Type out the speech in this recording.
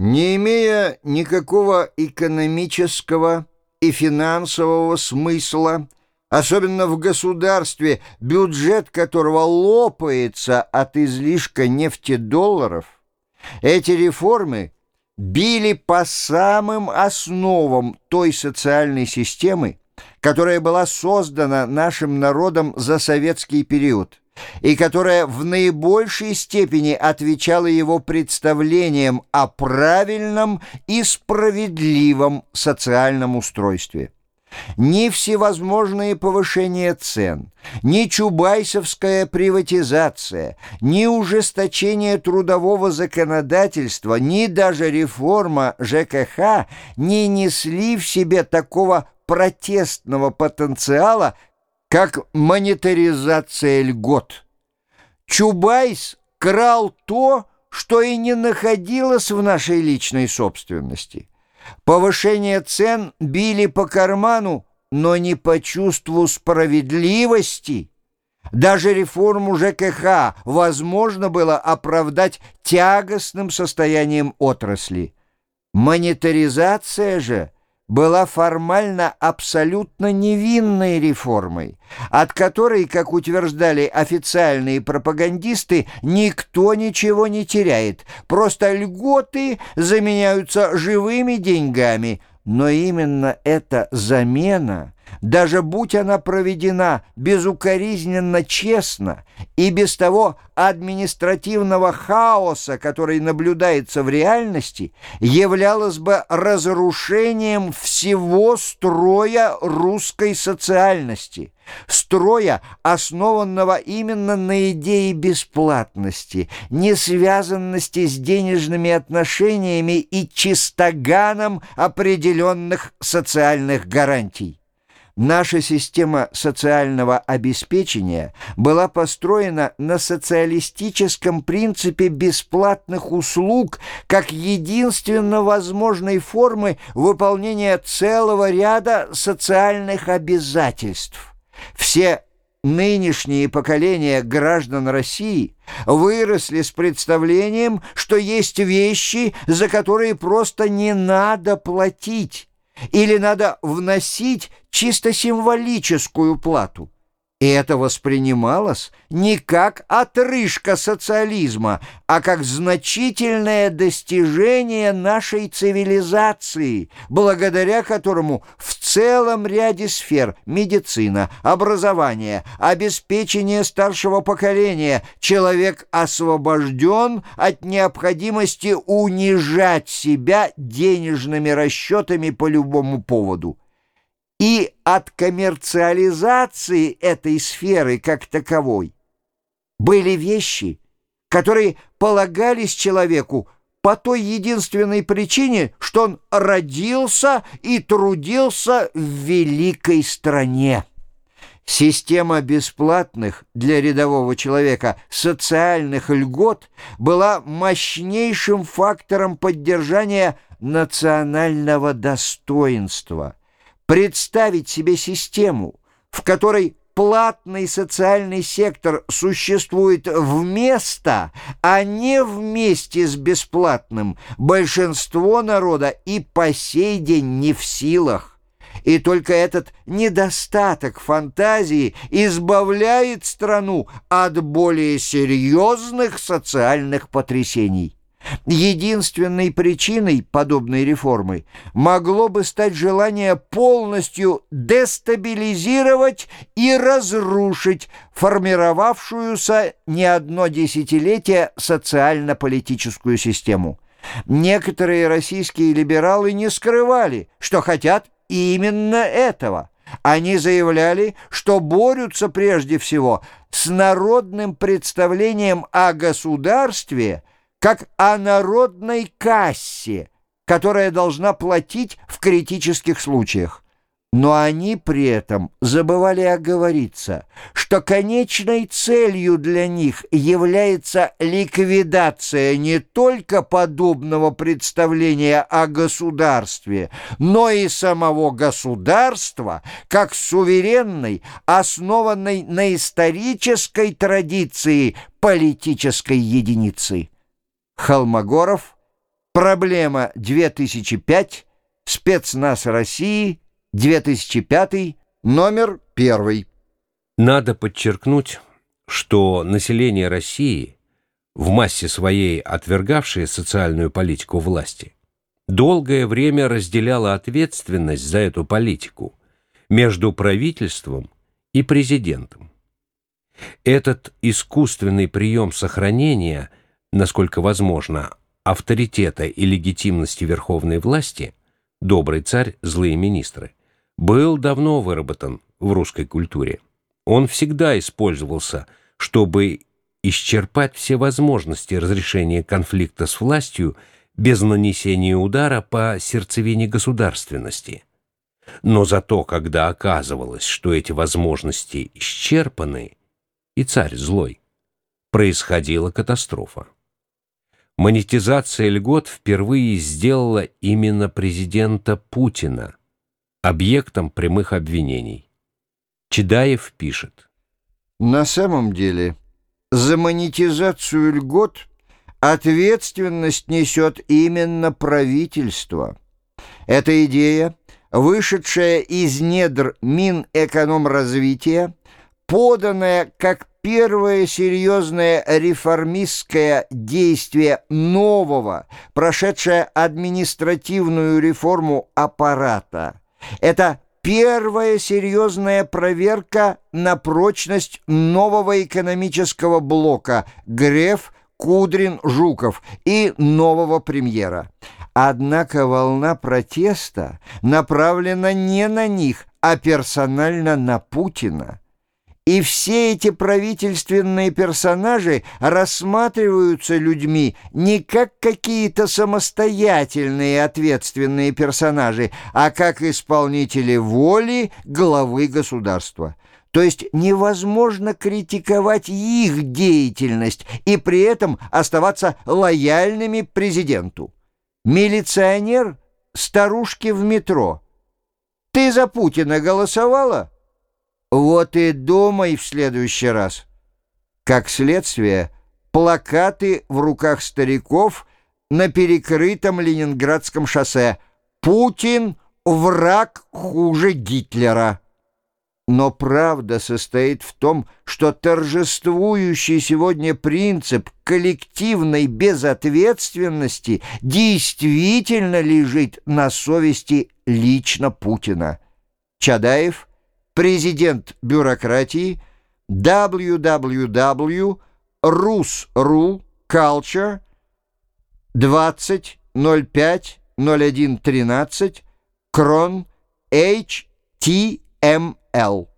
Не имея никакого экономического и финансового смысла, особенно в государстве, бюджет которого лопается от излишка нефтедолларов, эти реформы били по самым основам той социальной системы, которая была создана нашим народом за советский период и которая в наибольшей степени отвечала его представлениям о правильном и справедливом социальном устройстве. Ни всевозможные повышения цен, ни чубайсовская приватизация, ни ужесточение трудового законодательства, ни даже реформа ЖКХ не несли в себе такого протестного потенциала, как монетаризация льгот. Чубайс крал то, что и не находилось в нашей личной собственности. Повышение цен били по карману, но не по чувству справедливости. Даже реформу ЖКХ возможно было оправдать тягостным состоянием отрасли. Монетаризация же – была формально абсолютно невинной реформой, от которой, как утверждали официальные пропагандисты, никто ничего не теряет, просто льготы заменяются живыми деньгами, но именно эта замена – даже будь она проведена безукоризненно честно и без того административного хаоса, который наблюдается в реальности, являлась бы разрушением всего строя русской социальности, строя, основанного именно на идее бесплатности, несвязанности с денежными отношениями и чистоганом определенных социальных гарантий. Наша система социального обеспечения была построена на социалистическом принципе бесплатных услуг как единственно возможной формы выполнения целого ряда социальных обязательств. Все нынешние поколения граждан России выросли с представлением, что есть вещи, за которые просто не надо платить, или надо вносить чисто символическую плату. И это воспринималось не как отрыжка социализма, а как значительное достижение нашей цивилизации, благодаря которому в целом ряде сфер – медицина, образование, обеспечение старшего поколения – человек освобожден от необходимости унижать себя денежными расчетами по любому поводу. И от коммерциализации этой сферы как таковой были вещи, которые полагались человеку по той единственной причине, что он родился и трудился в великой стране. Система бесплатных для рядового человека социальных льгот была мощнейшим фактором поддержания национального достоинства – представить себе систему, в которой платный социальный сектор существует вместо, а не вместе с бесплатным, большинство народа и по сей день не в силах. И только этот недостаток фантазии избавляет страну от более серьезных социальных потрясений. Единственной причиной подобной реформы могло бы стать желание полностью дестабилизировать и разрушить формировавшуюся не одно десятилетие социально-политическую систему. Некоторые российские либералы не скрывали, что хотят именно этого. Они заявляли, что борются прежде всего с народным представлением о государстве – как о народной кассе, которая должна платить в критических случаях. Но они при этом забывали оговориться, что конечной целью для них является ликвидация не только подобного представления о государстве, но и самого государства как суверенной, основанной на исторической традиции политической единицы. Холмогоров, Проблема 2005, спецназ России, 2005, номер 1. Надо подчеркнуть, что население России, в массе своей отвергавшее социальную политику власти, долгое время разделяло ответственность за эту политику между правительством и президентом. Этот искусственный прием сохранения, насколько возможно, авторитета и легитимности верховной власти, добрый царь, злые министры, был давно выработан в русской культуре он всегда использовался, чтобы исчерпать все возможности разрешения конфликта с властью без нанесения удара по сердцевине государственности. Но зато, когда оказывалось, что эти возможности исчерпаны, и царь злой, происходила катастрофа. Монетизация льгот впервые сделала именно президента Путина объектом прямых обвинений. Чедаев пишет. На самом деле, за монетизацию льгот ответственность несет именно правительство. Эта идея, вышедшая из недр Минэкономразвития, поданная как первое серьезное реформистское действие нового, прошедшее административную реформу аппарата. Это первая серьезная проверка на прочность нового экономического блока Греф, Кудрин, Жуков и нового премьера. Однако волна протеста направлена не на них, а персонально на Путина. И все эти правительственные персонажи рассматриваются людьми не как какие-то самостоятельные ответственные персонажи, а как исполнители воли главы государства. То есть невозможно критиковать их деятельность и при этом оставаться лояльными президенту. Милиционер старушки в метро. «Ты за Путина голосовала?» Вот и думай в следующий раз. Как следствие, плакаты в руках стариков на перекрытом Ленинградском шоссе «Путин — враг хуже Гитлера». Но правда состоит в том, что торжествующий сегодня принцип коллективной безответственности действительно лежит на совести лично Путина. Чадаев – президент бюрократии www.rus.ru culture 20.05.01.13 крон HTML